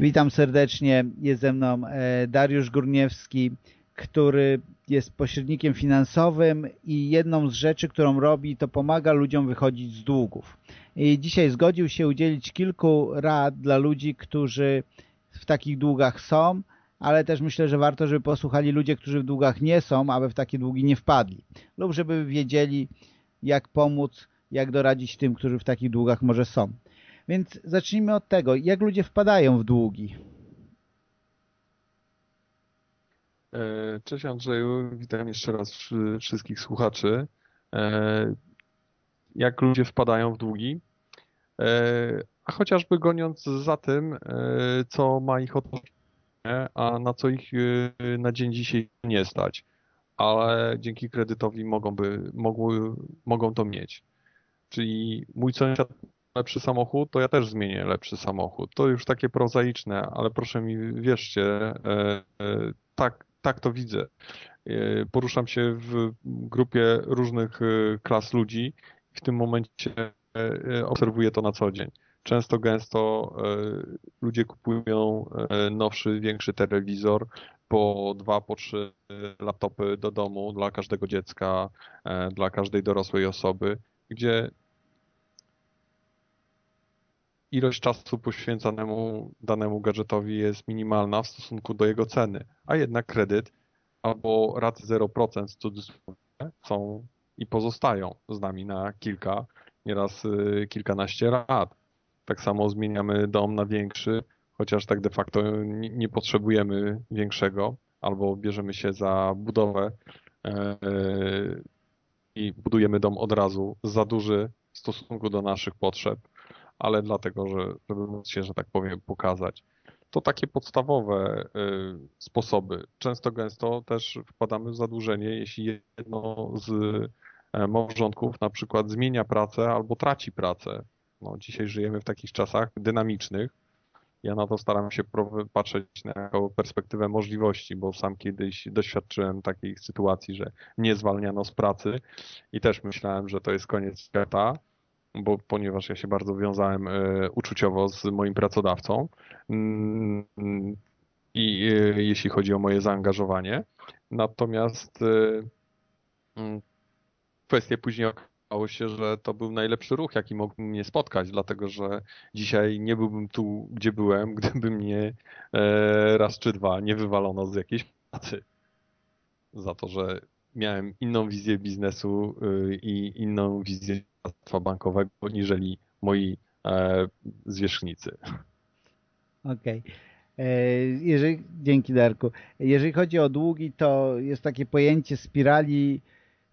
Witam serdecznie. Jest ze mną e, Dariusz Górniewski, który jest pośrednikiem finansowym i jedną z rzeczy, którą robi, to pomaga ludziom wychodzić z długów. I dzisiaj zgodził się udzielić kilku rad dla ludzi, którzy w takich długach są, ale też myślę, że warto, żeby posłuchali ludzie, którzy w długach nie są, aby w takie długi nie wpadli. Lub żeby wiedzieli, jak pomóc, jak doradzić tym, którzy w takich długach może są. Więc zacznijmy od tego, jak ludzie wpadają w długi. E, cześć Andrzeju, witam jeszcze raz wszystkich słuchaczy. E, jak ludzie wpadają w długi? E, a chociażby goniąc za tym, co ma ich otoczenie, a na co ich na dzień dzisiaj nie stać. Ale dzięki kredytowi mogą, by, mogły, mogą to mieć. Czyli mój sąsiad lepszy samochód, to ja też zmienię lepszy samochód. To już takie prozaiczne, ale proszę mi wierzcie, e, e, tak, tak to widzę. E, poruszam się w grupie różnych klas ludzi i w tym momencie obserwuję to na co dzień. Często, gęsto ludzie kupują nowszy, większy telewizor, po dwa, po trzy laptopy do domu dla każdego dziecka, dla każdej dorosłej osoby, gdzie ilość czasu poświęcanemu danemu gadżetowi jest minimalna w stosunku do jego ceny, a jednak kredyt albo raty 0% w cudzysłowie są i pozostają z nami na kilka, nieraz y, kilkanaście lat. Tak samo zmieniamy dom na większy, chociaż tak de facto nie, potrzebujemy większego, albo bierzemy się za budowę e, i budujemy dom od razu za duży w stosunku do naszych potrzeb ale dlatego, że, żeby móc się, że tak powiem, pokazać. To takie podstawowe y, sposoby. Często gęsto też wpadamy w zadłużenie, jeśli jedno z e, małżonków na przykład zmienia pracę albo traci pracę. No, dzisiaj żyjemy w takich czasach dynamicznych. Ja na to staram się patrzeć na jako perspektywę możliwości, bo sam kiedyś doświadczyłem takiej sytuacji, że nie zwalniano z pracy i też myślałem, że to jest koniec świata, bo ponieważ ja się bardzo wiązałem e, uczuciowo z moim pracodawcą mm, i e, jeśli chodzi o moje zaangażowanie. Natomiast e, mm, kwestie później okazało się, że to był najlepszy ruch, jaki mógł mnie spotkać, dlatego że dzisiaj nie byłbym tu, gdzie byłem, gdyby mnie raz czy dwa nie wywalono z jakiejś pracy. Za to, że miałem inną wizję biznesu i inną wizję państwa bankowego niżeli moi e, zwierzchnicy. Okej. Okay. E, jeżeli, dzięki Darku. Jeżeli chodzi o długi, to jest takie pojęcie spirali,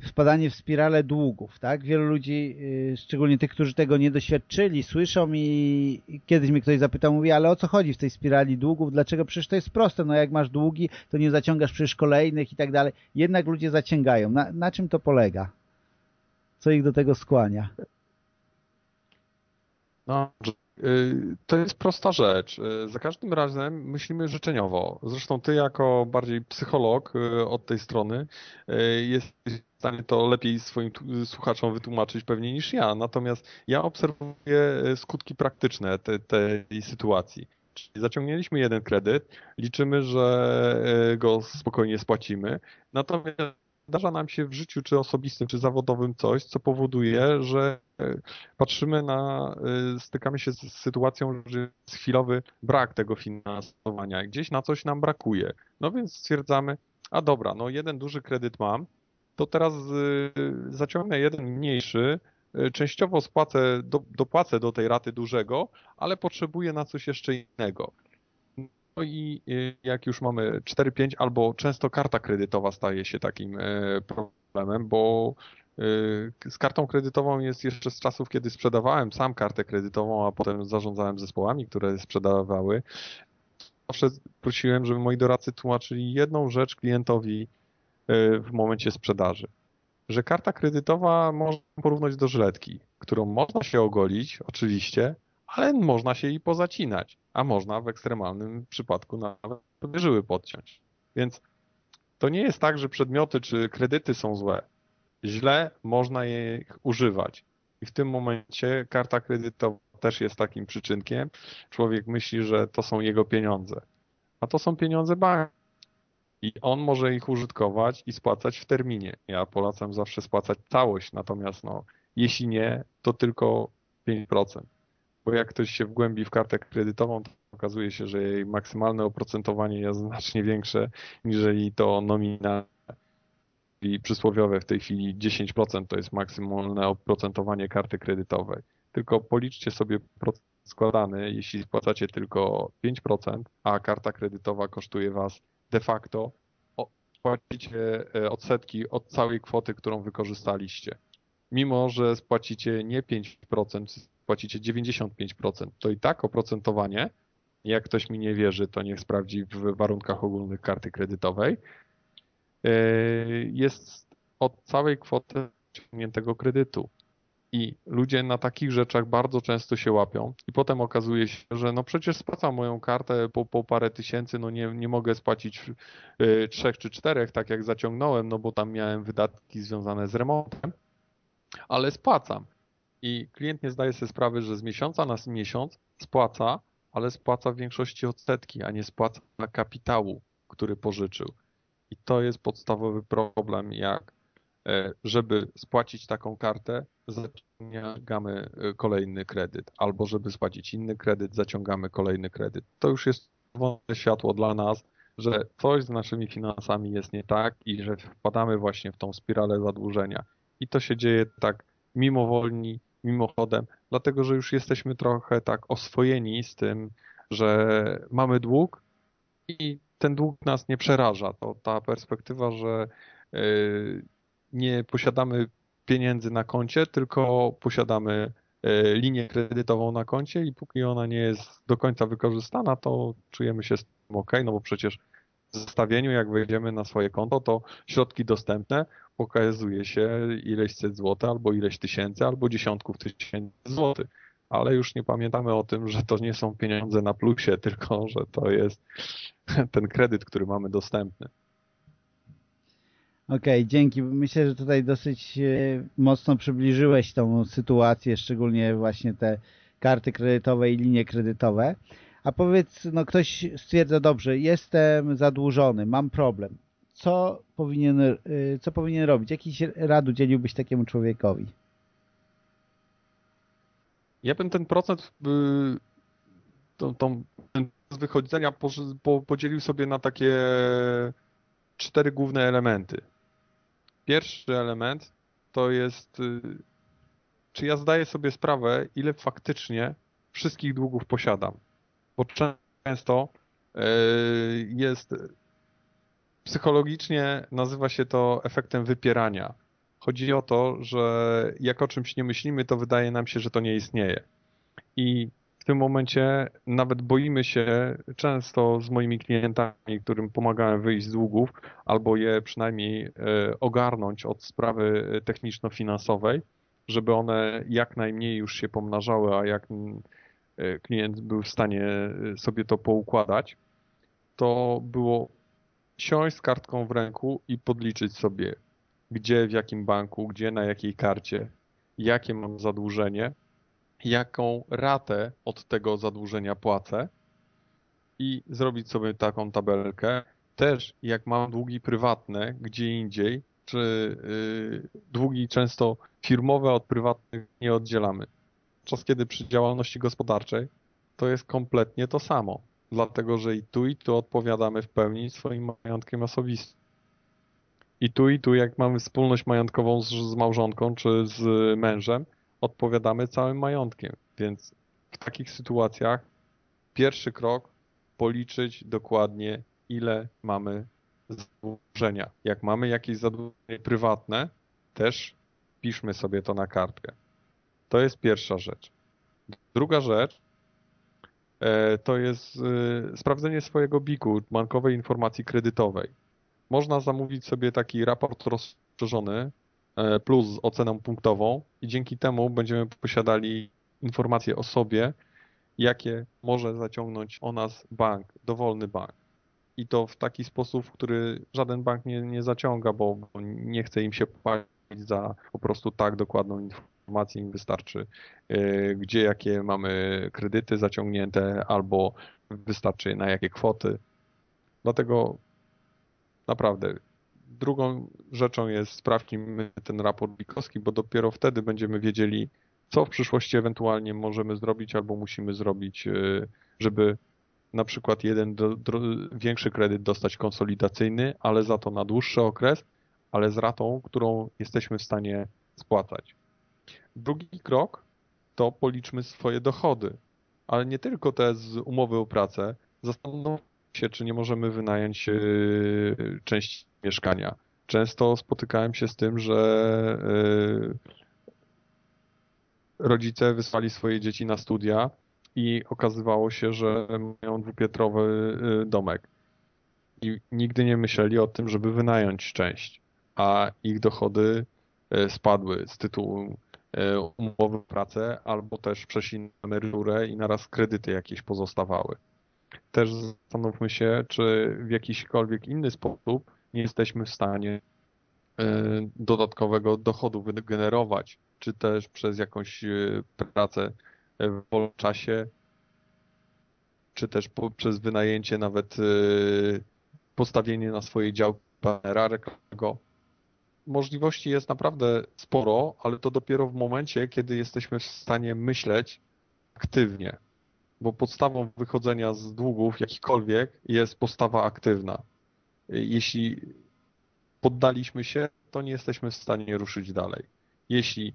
wpadanie w spirale długów, tak? Wielu ludzi, y, szczególnie tych, którzy tego nie doświadczyli, słyszą i kiedyś mnie ktoś zapytał, mówi, ale o co chodzi w tej spirali długów? Dlaczego? Przecież to jest proste, no jak masz długi, to nie zaciągasz przecież kolejnych i tak dalej. Jednak ludzie zaciągają. Na, na czym to polega? Co ich do tego skłania? No, y, to jest prosta rzecz. Y, za każdym razem myślimy życzeniowo. Zresztą ty jako bardziej psycholog y, od tej strony jesteś w stanie to lepiej swoim słuchaczom wytłumaczyć pewnie niż ja. Natomiast ja obserwuję skutki praktyczne tej, sytuacji. Czyli zaciągnęliśmy jeden kredyt, liczymy, że go spokojnie spłacimy. Natomiast zdarza nam się w życiu, czy osobistym, czy zawodowym coś, co powoduje, że e, patrzymy na, e, stykamy się z sytuacją, że jest chwilowy brak tego finansowania. Gdzieś na coś nam brakuje. No więc stwierdzamy, a dobra, no jeden duży kredyt mam, to teraz e, zaciągnę jeden mniejszy, częściowo spłacę, do, dopłacę do tej raty dużego, ale potrzebuję na coś jeszcze innego. No i y, jak już mamy 4-5, albo często karta kredytowa staje się takim e, problemem, bo y, z kartą kredytową jest jeszcze z czasów, kiedy sprzedawałem sam kartę kredytową, a potem zarządzałem zespołami, które sprzedawały. Zawsze prosiłem, żeby moi doradcy tłumaczyli jedną rzecz klientowi w momencie sprzedaży. Że karta kredytowa można porównać do żyletki, którą można się ogolić, oczywiście, ale można się i pozacinać, a można w ekstremalnym przypadku nawet żyły podciąć. Więc to nie jest tak, że przedmioty czy kredyty są złe. Źle można je używać. I w tym momencie karta kredytowa też jest takim przyczynkiem. Człowiek myśli, że to są jego pieniądze, a to są pieniądze banku. I on może ich użytkować i spłacać w terminie. Ja polecam zawsze spłacać całość, natomiast no, jeśli nie, to tylko 5%. Bo jak ktoś się wgłębi w kartę kredytową, to okazuje się, że jej maksymalne oprocentowanie jest znacznie większe, niżeli to nominalne. I przysłowiowe w tej chwili 10% to jest maksymalne oprocentowanie karty kredytowej. Tylko policzcie sobie procent składany, jeśli spłacacie tylko 5%, a karta kredytowa kosztuje Was de facto, płacicie e, odsetki od całej kwoty, którą wykorzystaliście. Mimo, że spłacicie nie 5%, spłacicie 95%, to i tak oprocentowanie, jak ktoś mi nie wierzy, to niech sprawdzi w warunkach ogólnych karty kredytowej, e, jest od całej kwoty ciągniętego kredytu. I ludzie na takich rzeczach bardzo często się łapią i potem okazuje się, że no przecież spłacam moją kartę po, po parę tysięcy, no nie, nie mogę spłacić y, trzech czy czterech, tak jak zaciągnąłem, no bo tam miałem wydatki związane z remontem, ale spłacam. I klient nie zdaje sobie sprawy, że z miesiąca na miesiąc spłaca, ale spłaca w większości odsetki, a nie spłaca kapitału, który pożyczył. I to jest podstawowy problem, jak e, żeby spłacić taką kartę, zaciągamy y, kolejny kredyt, albo żeby spłacić inny kredyt, zaciągamy kolejny kredyt. To już jest czerwone światło dla nas, że coś z naszymi finansami jest nie tak i że wpadamy właśnie w tą spiralę zadłużenia. I to się dzieje tak mimowolni, mimochodem, dlatego że już jesteśmy trochę tak oswojeni z tym, że mamy dług i ten dług nas nie przeraża. To ta perspektywa, że y, nie posiadamy pieniędzy na koncie, tylko posiadamy e, linię kredytową na koncie i póki ona nie jest do końca wykorzystana, to czujemy się z tym ok, no bo przecież zestawieniu, jak wejdziemy na swoje konto, to środki dostępne pokazuje się ileś set złotych, albo ileś tysięcy, albo dziesiątków tysięcy złotych. Ale już nie pamiętamy o tym, że to nie są pieniądze na plusie, tylko że to jest ten kredyt, który mamy dostępny. Okej, okay, dzięki. Myślę, że tutaj dosyć e, mocno przybliżyłeś tą sytuację, szczególnie właśnie te karty kredytowe i linie kredytowe. A powiedz, no ktoś stwierdza, dobrze, jestem zadłużony, mam problem. Co powinien, e, co powinien robić? Jakiś rad udzieliłbyś takiemu człowiekowi? Ja bym ten procent tą, tą, ten z wychodzenia podzielił sobie na takie cztery główne elementy. Pierwszy element to jest, y, czy ja zdaję sobie sprawę, ile faktycznie wszystkich długów posiadam. Bo często y, jest psychologicznie nazywa się to efektem wypierania. Chodzi o to, że jak o czymś nie myślimy, to wydaje nam się, że to nie istnieje. I w tym momencie nawet boimy się często z moimi klientami, którym pomagałem wyjść z długów, albo je przynajmniej e, ogarnąć od sprawy techniczno-finansowej, żeby one jak najmniej już się pomnażały, a jak e, klient był w stanie e, sobie to poukładać, to było siąść z kartką w ręku i podliczyć sobie, gdzie, w jakim banku, gdzie, na jakiej karcie, jakie mam zadłużenie, jaką ratę od tego zadłużenia płacę i zrobić sobie taką tabelkę. Też jak mam długi prywatne gdzie indziej, czy yy, długi często firmowe od prywatnych nie oddzielamy. Czas kiedy przy działalności gospodarczej to jest kompletnie to samo, dlatego że i tu i tu odpowiadamy w pełni swoim majątkiem osobistym. I tu i tu jak mamy wspólność majątkową z, z małżonką czy z mężem, odpowiadamy całym majątkiem. Więc w takich sytuacjach pierwszy krok policzyć dokładnie, ile mamy zadłużenia. Jak mamy jakieś zadłużenie prywatne, też piszmy sobie to na kartkę. To jest pierwsza rzecz. Druga rzecz e, to jest e, sprawdzenie swojego biku, bankowej informacji kredytowej. Można zamówić sobie taki raport rozszerzony, E, plus oceną punktową i dzięki temu będziemy posiadali informacje o sobie, jakie może zaciągnąć o nas bank, dowolny bank. I to w taki sposób, który żaden bank nie, nie zaciąga, bo nie chce im się płacić za po prostu tak dokładną informację informacji im wystarczy, gdzie jakie mamy kredyty zaciągnięte, albo wystarczy na jakie kwoty. Dlatego naprawdę drugą rzeczą jest sprawdźmy ten raport Bikowski, bo dopiero wtedy będziemy wiedzieli, co w przyszłości ewentualnie możemy zrobić albo musimy zrobić, żeby na przykład jeden do, do, większy kredyt dostać konsolidacyjny, ale za to na dłuższy okres, ale z ratą, którą jesteśmy w stanie spłacać. Drugi krok to policzmy swoje dochody, ale nie tylko te z umowy o pracę. Zastanówmy się, czy nie możemy wynająć e, części mieszkania. Często spotykałem się z tym, że e, rodzice wysłali swoje dzieci na studia i okazywało się, że mają dwupiętrowy y, domek. I nigdy nie myśleli o tym, żeby wynająć część, a ich dochody spadły z tytułu umowy o pracę albo też przeszli na emeryturę i naraz kredyty jakieś pozostawały. Też zastanówmy się, czy w jakiśkolwiek inny sposób nie jesteśmy w stanie dodatkowego dochodu wygenerować, czy też przez jakąś pracę w wolnym czasie, czy też poprzez wynajęcie nawet postawienie na swojej działki banera reklamowego. Możliwości jest naprawdę sporo, ale to dopiero w momencie, kiedy jesteśmy w stanie myśleć aktywnie, bo podstawą wychodzenia z długów jakichkolwiek jest postawa aktywna. Jeśli poddaliśmy się, to nie jesteśmy w stanie ruszyć dalej. Jeśli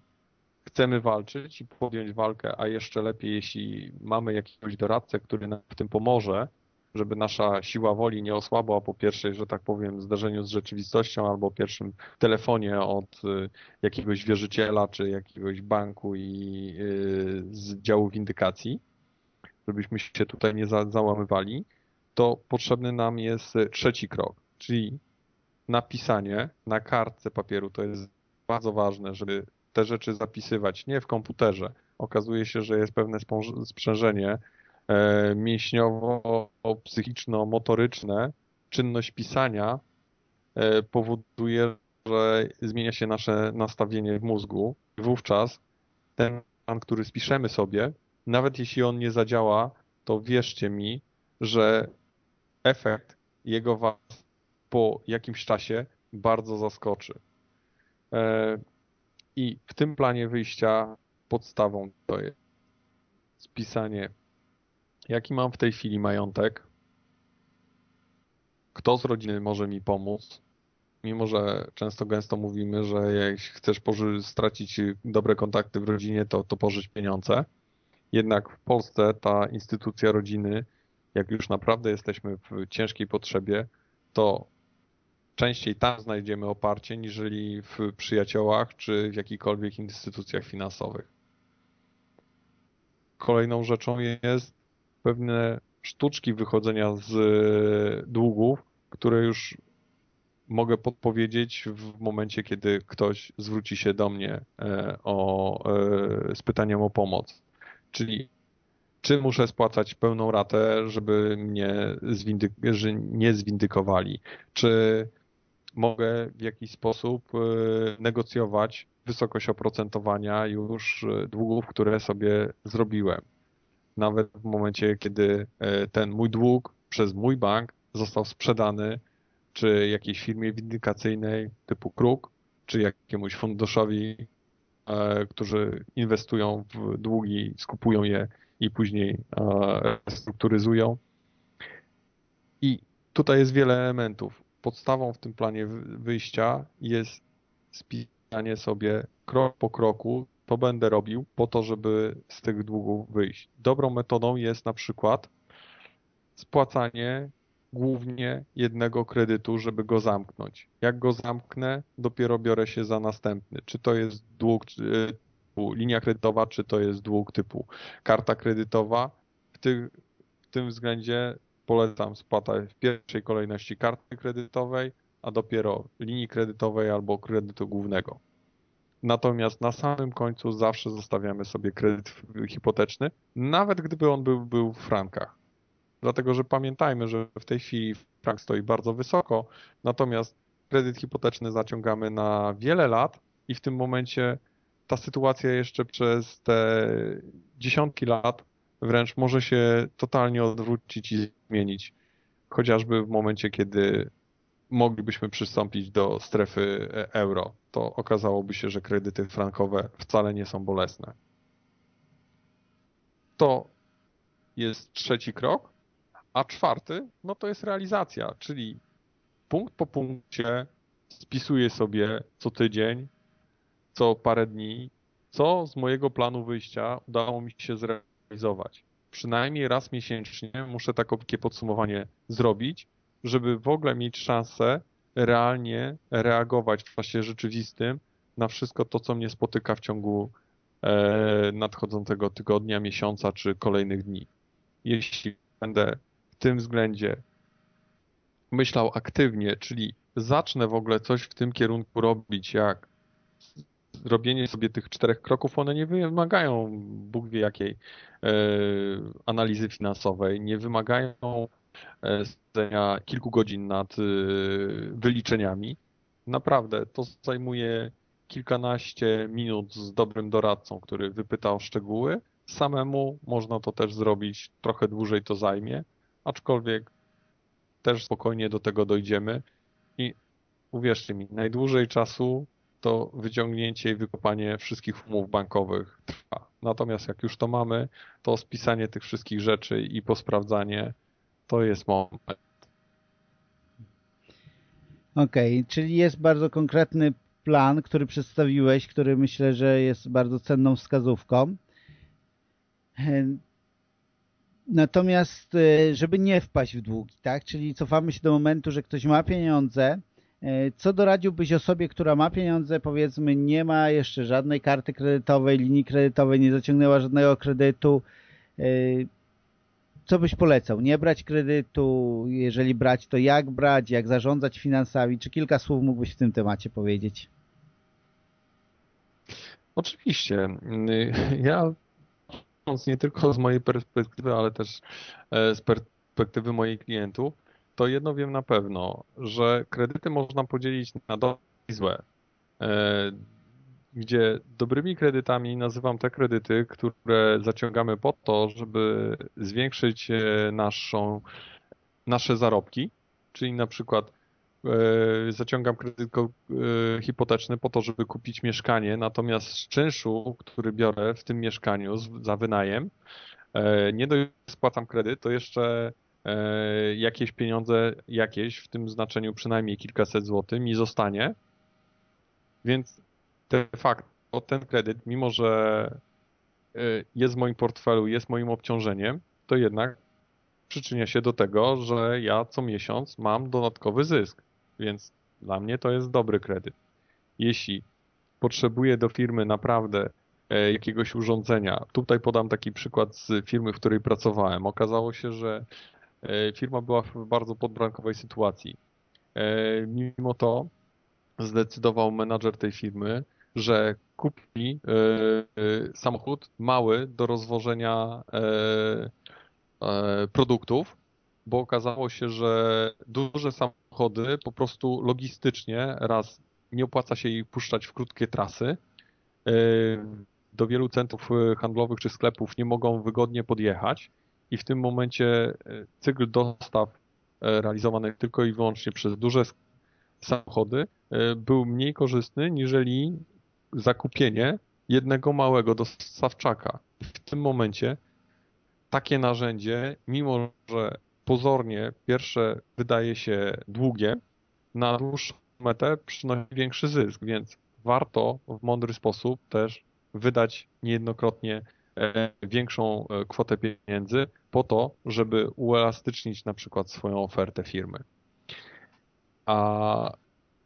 chcemy walczyć i podjąć walkę, a jeszcze lepiej, jeśli mamy jakiegoś doradcę, który nam w tym pomoże, żeby nasza siła woli nie osłabła po pierwszej, że tak powiem, zdarzeniu z rzeczywistością albo pierwszym telefonie od y, jakiegoś wierzyciela czy jakiegoś banku i y, z działu windykacji, żebyśmy się tutaj nie załamywali, to potrzebny nam jest trzeci krok, czyli napisanie na kartce papieru. To jest bardzo ważne, żeby te rzeczy zapisywać, nie w komputerze. Okazuje się, że jest pewne sprzężenie mięśniowo-psychiczno-motoryczne. Czynność pisania e, powoduje, że zmienia się nasze nastawienie w mózgu. Wówczas ten plan, który spiszemy sobie, nawet jeśli on nie zadziała, to wierzcie mi, że efekt jego was po jakimś czasie bardzo zaskoczy. E, i w tym planie wyjścia podstawą to jest spisanie, jaki mam w tej chwili majątek, kto z rodziny może mi pomóc, mimo że często gęsto mówimy, że jak chcesz stracić dobre kontakty w rodzinie, to, to pożyć pieniądze. Jednak w Polsce ta instytucja rodziny, jak już naprawdę jesteśmy w ciężkiej potrzebie, to częściej tam znajdziemy oparcie, niżeli w przyjaciołach czy w jakichkolwiek instytucjach finansowych. Kolejną rzeczą jest pewne sztuczki wychodzenia z długów, które już mogę podpowiedzieć w momencie, kiedy ktoś zwróci się do mnie e, o, e, z pytaniem o pomoc. Czyli czy muszę spłacać pełną ratę, żeby mnie zwindy- że nie zwindykowali? Czy mogę w jakiś sposób e, negocjować wysokość oprocentowania już e, długów, które sobie zrobiłem. Nawet w momencie, kiedy e, ten mój dług przez mój bank został sprzedany, czy jakiejś firmie windykacyjnej typu Kruk, czy jakiemuś funduszowi, którzy inwestują w długi, skupują je i później restrukturyzują. I tutaj jest wiele elementów podstawą w tym planie wyjścia jest spisanie sobie krok po kroku, to będę robił po to, żeby z tych długów wyjść. Dobrą metodą jest na przykład spłacanie głównie jednego kredytu, żeby go zamknąć. Jak go zamknę, dopiero biorę się za następny. Czy to jest dług typu linia kredytowa, czy to jest dług typu karta kredytowa. W, w tym względzie polecam spłatę w pierwszej kolejności karty kredytowej, a dopiero linii kredytowej albo kredytu głównego. Natomiast na samym końcu zawsze zostawiamy sobie kredyt hipoteczny, nawet gdyby on był, był w frankach. Dlatego, że pamiętajmy, że w tej chwili frank stoi bardzo wysoko, natomiast kredyt hipoteczny zaciągamy na wiele lat i w tym momencie ta sytuacja jeszcze przez te dziesiątki lat wręcz może się totalnie odwrócić i zmienić. Chociażby w momencie, kiedy moglibyśmy przystąpić do strefy euro, to okazałoby się, że kredyty frankowe wcale nie są bolesne. To jest trzeci krok, a czwarty, no to jest realizacja, czyli punkt po punkcie spisuję sobie co tydzień, co parę dni, co z mojego planu wyjścia udało mi się zrealizować. Przynajmniej raz miesięcznie muszę takie podsumowanie zrobić, żeby w ogóle mieć szansę realnie reagować w czasie rzeczywistym na wszystko to, co mnie spotyka w ciągu e, nadchodzącego tygodnia, miesiąca czy kolejnych dni. Jeśli będę w tym względzie myślał aktywnie, czyli zacznę w ogóle coś w tym kierunku robić, jak robienie sobie tych czterech kroków, one nie wymagają Bóg wie jakiej e, analizy finansowej, nie wymagają spędzenia kilku godzin nad e, wyliczeniami. Naprawdę, to zajmuje kilkanaście minut z dobrym doradcą, który wypyta o szczegóły. Samemu można to też zrobić, trochę dłużej to zajmie, aczkolwiek też spokojnie do tego dojdziemy i uwierzcie mi, najdłużej czasu to wyciągnięcie i wykopanie wszystkich umów bankowych trwa. Natomiast jak już to mamy, to spisanie tych wszystkich rzeczy i posprawdzanie to jest moment. Okej, okay, czyli jest bardzo konkretny plan, który przedstawiłeś, który myślę, że jest bardzo cenną wskazówką. Natomiast, e, żeby nie wpaść w długi, tak? Czyli cofamy się do momentu, że ktoś ma pieniądze. E, co doradziłbyś osobie, która ma pieniądze, powiedzmy, nie ma jeszcze żadnej karty kredytowej, linii kredytowej, nie zaciągnęła żadnego kredytu? E, co byś polecał? Nie brać kredytu? Jeżeli brać, to jak brać? Jak zarządzać finansami? Czy kilka słów mógłbyś w tym temacie powiedzieć? Oczywiście. Ja nie tylko z mojej perspektywy, ale też e, z perspektywy moich klientów, to jedno wiem na pewno, że kredyty można podzielić na dobre i złe. Gdzie dobrymi kredytami nazywam te kredyty, które zaciągamy po to, żeby zwiększyć e, naszą, nasze zarobki, czyli na przykład E, zaciągam kredyt e, hipoteczny po to, żeby kupić mieszkanie, natomiast z czynszu, który biorę w tym mieszkaniu za wynajem, nie spłacam kredyt, to jeszcze jakieś pieniądze, jakieś, w tym znaczeniu przynajmniej kilkaset złotych mi zostanie, więc de facto ten kredyt, mimo że jest w moim portfelu, jest moim obciążeniem, to jednak przyczynia się do tego, że ja co miesiąc mam dodatkowy zysk. Więc dla mnie to jest dobry kredyt. Jeśli potrzebuję do firmy naprawdę e, jakiegoś urządzenia, tutaj podam taki przykład z firmy, w której pracowałem. Okazało się, że e, firma była w bardzo podbrankowej sytuacji. E, mimo to zdecydował menadżer tej firmy, że kupi samochód mały do rozwożenia produktów, bo okazało się, że duże samochody po prostu logistycznie raz nie opłaca się ich puszczać w krótkie trasy. E, do wielu centrów handlowych czy sklepów nie mogą wygodnie podjechać i w tym momencie e, cykl dostaw e, realizowany tylko i wyłącznie przez duże samochody był mniej korzystny niżeli zakupienie jednego małego dostawczaka. W tym momencie takie narzędzie, mimo że pozornie pierwsze wydaje się długie, na dłuższą metę przynosi większy zysk, więc warto w mądry sposób też wydać niejednokrotnie e, większą e, kwotę pieniędzy po to, żeby uelastycznić na przykład swoją ofertę firmy. A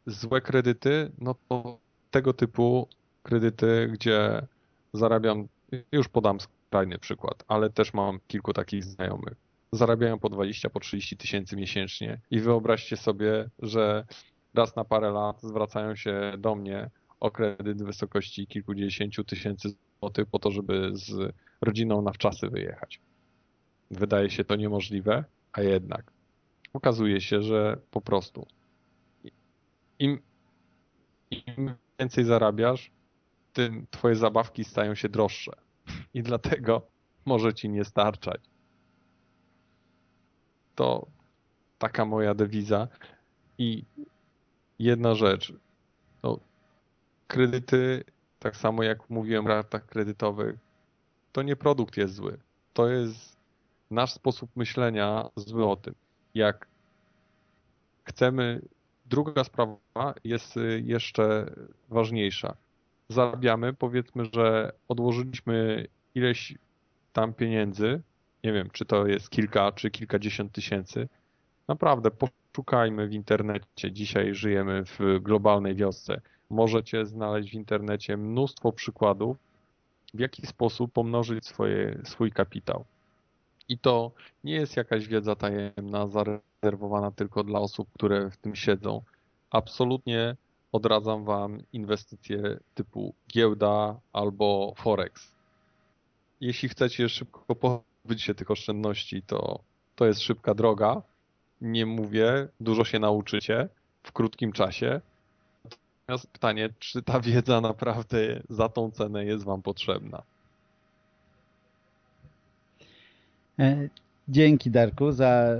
złe kredyty, no to tego typu kredyty, gdzie zarabiam, już podam skrajny przykład, ale też mam kilku takich znajomych. Zarabiają po 20, po 30 tysięcy miesięcznie. I wyobraźcie sobie, że raz na parę lat zwracają się do mnie o kredyt w wysokości kilkudziesięciu tysięcy złotych po to, żeby z rodziną na wczasy wyjechać. Wydaje się to niemożliwe, a jednak. Okazuje się, że po prostu. Im, im więcej zarabiasz, tym twoje zabawki stają się droższe. I dlatego może ci nie starczać. To taka moja dewiza. I jedna rzecz. No, kredyty, tak samo jak mówiłem o ratach kredytowych, to nie produkt jest zły. To jest nasz sposób myślenia zły o tym. Jak chcemy. Druga sprawa jest jeszcze ważniejsza. Zarabiamy, powiedzmy, że odłożyliśmy ileś tam pieniędzy, nie wiem, czy to jest kilka, czy kilkadziesiąt tysięcy. Naprawdę, poszukajmy w internecie. Dzisiaj żyjemy w globalnej wiosce. Możecie znaleźć w internecie mnóstwo przykładów, w jaki sposób pomnożyć swoje, swój kapitał. I to nie jest jakaś wiedza tajemna, zarezerwowana tylko dla osób, które w tym siedzą. Absolutnie odradzam Wam inwestycje typu giełda albo forex. Jeśli chcecie szybko pozbyć się tych oszczędności, to to jest szybka droga. Nie mówię, dużo się nauczycie w krótkim czasie. Natomiast pytanie, czy ta wiedza naprawdę za tą cenę jest Wam potrzebna? E, dzięki Darku za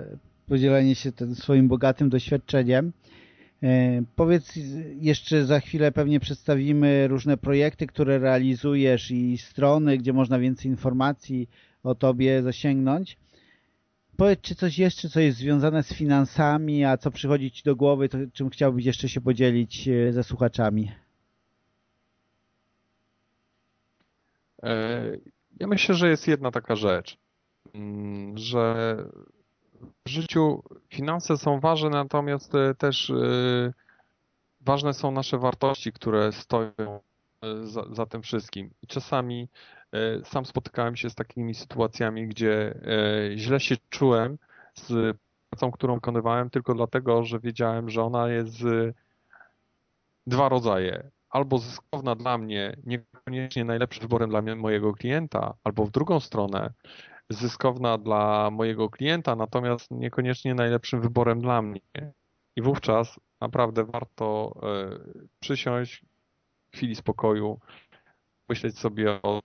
podzielenie się tym swoim bogatym doświadczeniem. E, powiedz jeszcze za chwilę pewnie przedstawimy różne projekty, które realizujesz i strony, gdzie można więcej informacji o Tobie zasięgnąć. Powiedz, czy coś jeszcze, co jest związane z finansami, a co przychodzi Ci do głowy, to czym chciałbyś jeszcze się podzielić e, ze słuchaczami? Ja myślę, że jest jedna taka rzecz. Mm, że życiu finanse są ważne, natomiast e, też e, ważne są nasze wartości, które stoją e, za, za tym wszystkim. I czasami sam spotykałem się z takimi sytuacjami, gdzie źle się czułem z pracą, którą wykonywałem, tylko dlatego, że wiedziałem, że ona jest dwa rodzaje. Albo zyskowna dla mnie, niekoniecznie najlepszym wyborem dla mojego klienta, albo w drugą stronę, zyskowna dla mojego klienta, natomiast niekoniecznie najlepszym wyborem dla mnie. I wówczas naprawdę warto e, przysiąść w chwili spokoju, myśleć sobie o,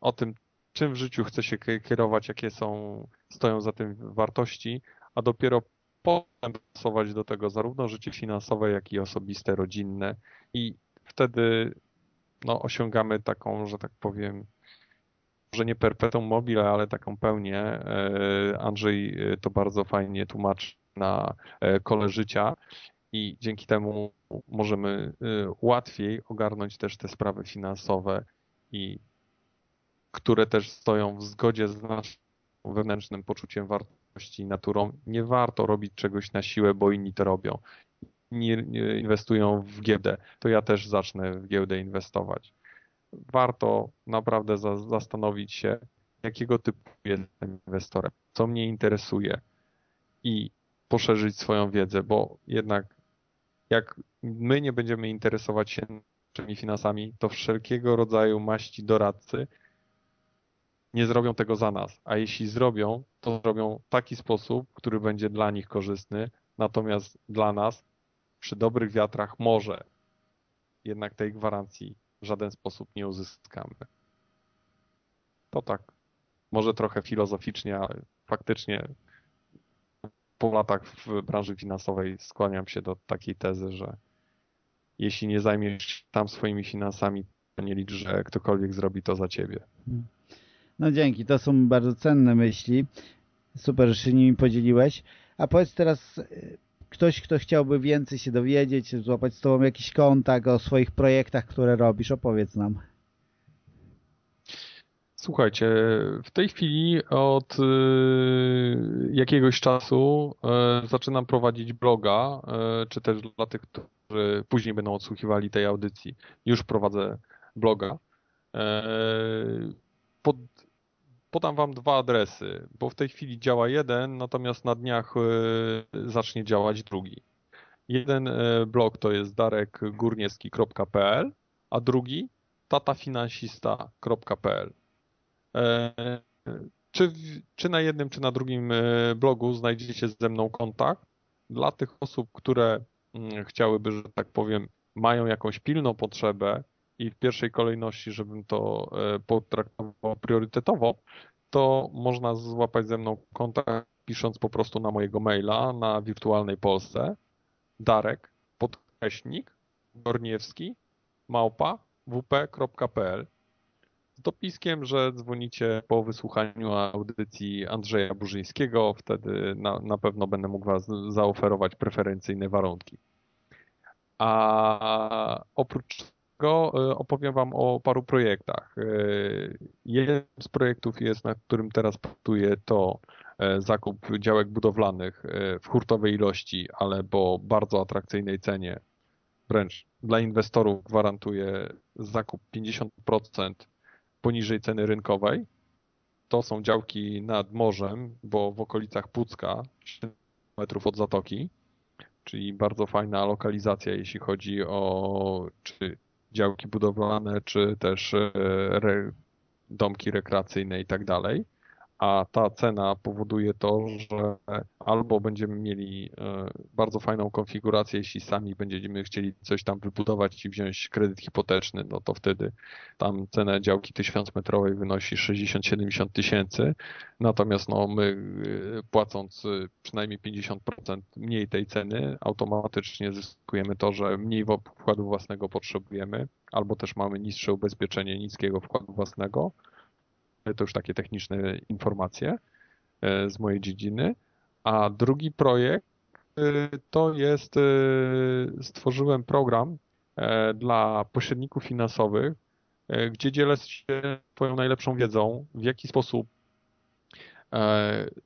o tym, czym w życiu chce się kierować, jakie są, stoją za tym wartości, a dopiero potem stosować do tego zarówno życie finansowe, jak i osobiste, rodzinne i wtedy no, osiągamy taką, że tak powiem, może nie perpetuum mobile, ale taką pełnię. E, Andrzej e, to bardzo fajnie tłumaczy na e, kole życia i dzięki temu możemy łatwiej ogarnąć też te sprawy finansowe i które też stoją w zgodzie z naszym wewnętrznym poczuciem wartości naturą. Nie warto robić czegoś na siłę, bo inni to robią. Nie inwestują w giełdę, to ja też zacznę w giełdę inwestować warto naprawdę za, zastanowić się, jakiego typu jestem inwestorem, co mnie interesuje i poszerzyć swoją wiedzę, bo jednak jak my nie będziemy interesować się naszymi finansami, to wszelkiego rodzaju maści doradcy nie zrobią tego za nas, a jeśli zrobią, to zrobią w taki sposób, który będzie dla nich korzystny, natomiast dla nas przy dobrych wiatrach może jednak tej gwarancji w żaden sposób nie uzyskamy. To tak, może trochę filozoficznie, ale faktycznie po latach w branży finansowej skłaniam się do takiej tezy, że jeśli nie zajmiesz tam swoimi finansami, to nie licz, że ktokolwiek zrobi to za ciebie. No dzięki, to są bardzo cenne myśli. Super, że się nimi podzieliłeś. A powiedz teraz, ktoś, kto chciałby więcej się dowiedzieć, złapać z Tobą jakiś kontakt o swoich projektach, które robisz, opowiedz nam. Słuchajcie, w tej chwili od y, jakiegoś czasu y, zaczynam prowadzić bloga, y, czy też dla tych, którzy później będą odsłuchiwali tej audycji, już prowadzę bloga. Pod podam wam dwa adresy, bo w tej chwili działa jeden, natomiast na dniach e, zacznie działać drugi. Jeden e, blog to jest darekgórniewski.pl, a drugi tatafinansista.pl. E, czy, czy na jednym, czy na drugim blogu znajdziecie ze mną kontakt? Dla tych osób, które mm, chciałyby, że tak powiem, mają jakąś pilną potrzebę i w pierwszej kolejności, żebym to potraktował priorytetowo, to można złapać ze mną kontakt pisząc po prostu na mojego maila na wirtualnej Polsce darek podkreśnik gorniewski małpa wp.pl z dopiskiem, że dzwonicie po wysłuchaniu audycji Andrzeja Burzyńskiego, wtedy na, na pewno będę mógł Was zaoferować preferencyjne warunki. A oprócz e, opowiem Wam o paru projektach. E, jeden z projektów jest, nad którym teraz pracuję, to e, zakup działek budowlanych w hurtowej ilości, ale po bardzo atrakcyjnej cenie. Wręcz dla inwestorów gwarantuję zakup 50% poniżej ceny rynkowej. To są działki nad morzem, bo w okolicach Pucka, 7 metrów od zatoki, czyli bardzo fajna lokalizacja, jeśli chodzi o czy działki budowlane, czy też e, re, domki rekreacyjne i tak dalej a ta cena powoduje to, że albo będziemy mieli e, bardzo fajną konfigurację, jeśli sami będziemy chcieli coś tam wybudować i wziąć kredyt hipoteczny, no to wtedy tam cena działki 1000 metrowej wynosi 60-70 tysięcy, natomiast no my e, płacąc e, przynajmniej 50% mniej tej ceny, automatycznie zyskujemy to, że mniej wkładu własnego potrzebujemy, albo też mamy niższe ubezpieczenie niskiego wkładu własnego, to już takie techniczne informacje e, z mojej dziedziny. A drugi projekt e, to jest, e, stworzyłem program dla pośredników finansowych, gdzie dzielę się Twoją najlepszą wiedzą, w jaki sposób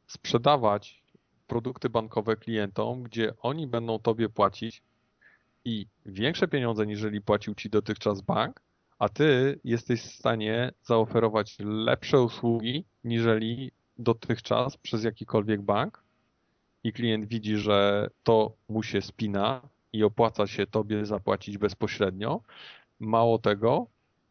sprzedawać produkty bankowe klientom, gdzie oni będą Tobie płacić i większe pieniądze, niżeli płacił Ci dotychczas bank, a ty jesteś w stanie zaoferować lepsze usługi niżeli dotychczas przez jakikolwiek bank i klient widzi, że to mu się spina i opłaca się tobie zapłacić bezpośrednio. Mało tego,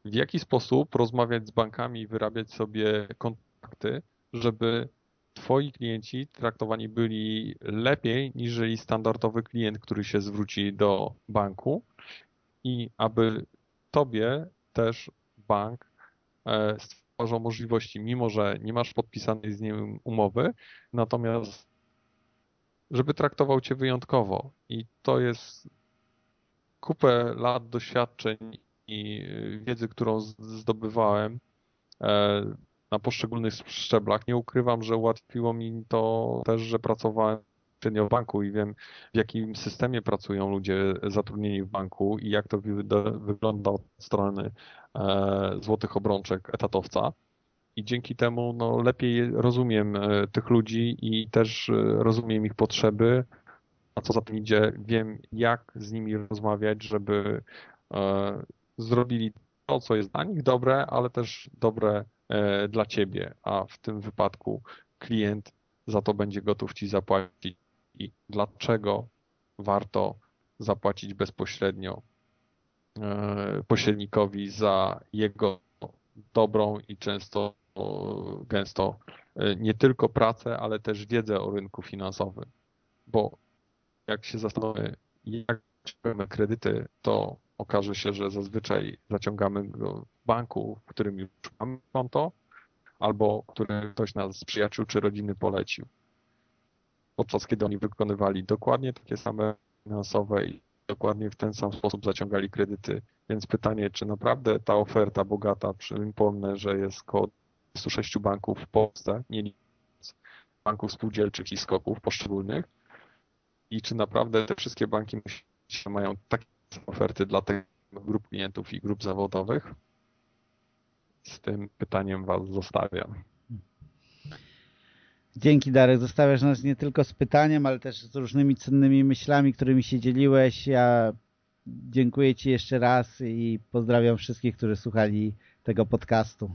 w jaki sposób rozmawiać z bankami wyrabiać sobie kontakty, żeby twoi klienci traktowani byli lepiej niżeli standardowy klient, który się zwróci do banku i aby tobie też bank e, stworzą możliwości, mimo że nie masz podpisanej z nim umowy, natomiast żeby traktował cię wyjątkowo. I to jest kupę lat doświadczeń i wiedzy, którą zdobywałem e, na poszczególnych szczeblach. Nie ukrywam, że ułatwiło mi to też, że pracowałem bezpośrednio w banku i wiem, w jakim systemie pracują ludzie zatrudnieni w banku i jak to wygląda od strony e, złotych obrączek etatowca. I dzięki temu no, lepiej rozumiem e, tych ludzi i też e, rozumiem ich potrzeby, a co za tym idzie, wiem, jak z nimi rozmawiać, żeby zrobili to, co jest dla nich dobre, ale też dobre dla ciebie, a w tym wypadku klient za to będzie gotów ci zapłacić i dlaczego warto zapłacić bezpośrednio e, pośrednikowi za jego dobrą i często gęsto e, nie tylko pracę, ale też wiedzę o rynku finansowym. Bo jak się zastanowimy, jak ciągamy kredyty, to okaże się, że zazwyczaj zaciągamy go w banku, w którym już mamy konto, albo który ktoś nas z przyjaciół czy rodziny polecił podczas kiedy oni wykonywali dokładnie takie same finansowe i dokładnie w ten sam sposób zaciągali kredyty. Więc pytanie, czy naprawdę ta oferta bogata, przypomnę, że jest około 26 banków w Polsce, nie banków spółdzielczych i skoków poszczególnych, i czy naprawdę te wszystkie banki mają takie oferty dla tych grup klientów i grup zawodowych? Z tym pytaniem Was zostawiam. Dzięki Darek, zostawiasz nas nie tylko z pytaniem, ale też z różnymi cennymi myślami, którymi się dzieliłeś. Ja dziękuję Ci jeszcze raz i pozdrawiam wszystkich, którzy słuchali tego podcastu.